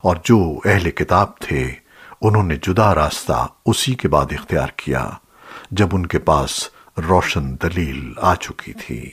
اور جو اہل کتاب تھے، انہوں نے جدا راستہ اسی کے بعد اختیار کیا، جب ان کے پاس روشن دلیل آ چکی تھی۔